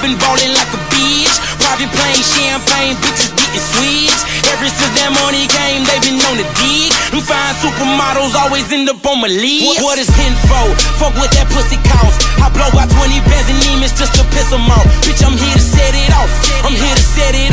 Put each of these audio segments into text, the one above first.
I've been ballin' like a bitch. Private plane, champagne, bitches getting switched. Ever since that money came, they been on the dig. Them fine supermodels always end up on my list. What, what is info? Fuck what that pussy cost. I blow out 20 bands and demons just to piss them off. Bitch, I'm here to set it off. I'm here to set it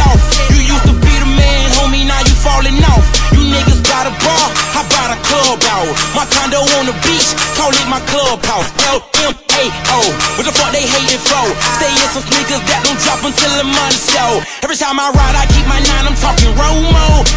club out. My condo on the beach, call it my clubhouse. L-M-A-O. What the fuck they hating for? Stay in some sneakers that don't drop until the money show. Every time I ride, I keep my nine, I'm talking Romo.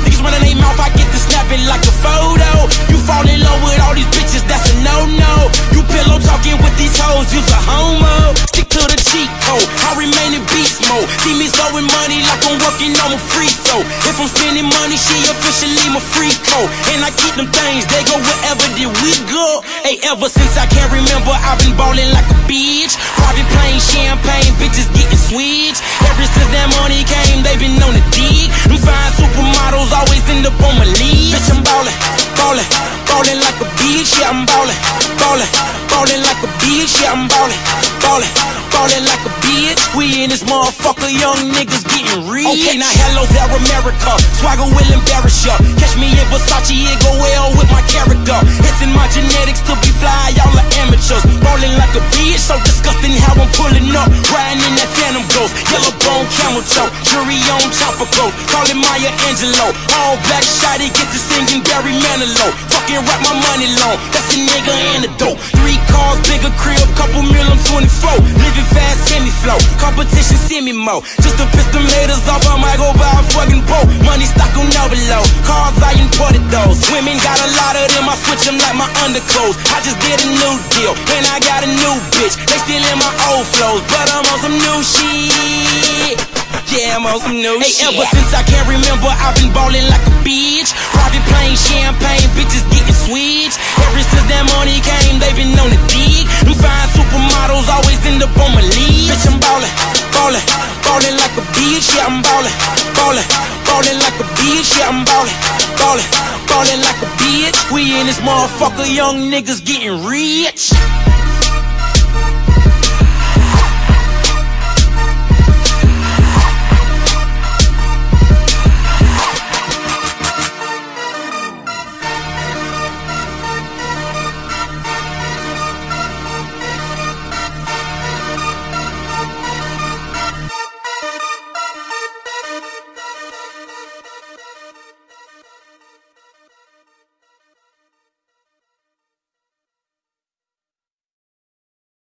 Free throw. If I'm spending money, she officially my free code. And I keep them things, they go wherever did we go. Hey, ever since I can't remember, I've been ballin' like a bitch. Private plane, champagne, bitches getting switched. Ever since that money came, they been on the dig. Them fine supermodels always end up on my lead. Bitch, I'm ballin', ballin', ballin' like a bitch. Yeah, I'm ballin', ballin', ballin' like a bitch. Yeah, I'm ballin', ballin', ballin' like a bitch. We in this motherfucker, young niggas getting rich. Okay, now hello there, America. Swagger will embarrass ya. Catch me in Versace, it go well with my character. It's in my genetics to be fly, y'all are amateurs. Ballin' like a bitch, so disgusting how I'm pulling up. Riding in that Phantom Ghost, yellow bone camel toe, jury on chopper coat. Call it Maya Angelou. All black shotty, get to singing Barry Manilow. Fucking rap my money low, that's a nigga antidote. Three cars, bigger crib, couple mil, I'm 24. Living fast, semi flow. Competition, semi mo. Just to piss them haters off, I might go buy a fucking boat. Money stock on below, Cars, I imported those. Women got a lot of them, I switch them like my underclothes. I just did a new deal, and I got a new bitch. They still in my old flows, but I'm on some new shit. Yeah, I'm on some new hey, shit. ever since I can't remember, I've been ballin' like a bitch. Private plane, champagne, bitches getting switched. Ever since that money came, they been on the dig. Them fine supermodels always end up on my lead. Bitch, I'm ballin', ballin', ballin' like a bitch. Yeah, I'm ballin', ballin', ballin' like a bitch. Yeah, I'm ballin', ballin', ballin' like a bitch. We in this motherfucker, young niggas getting rich.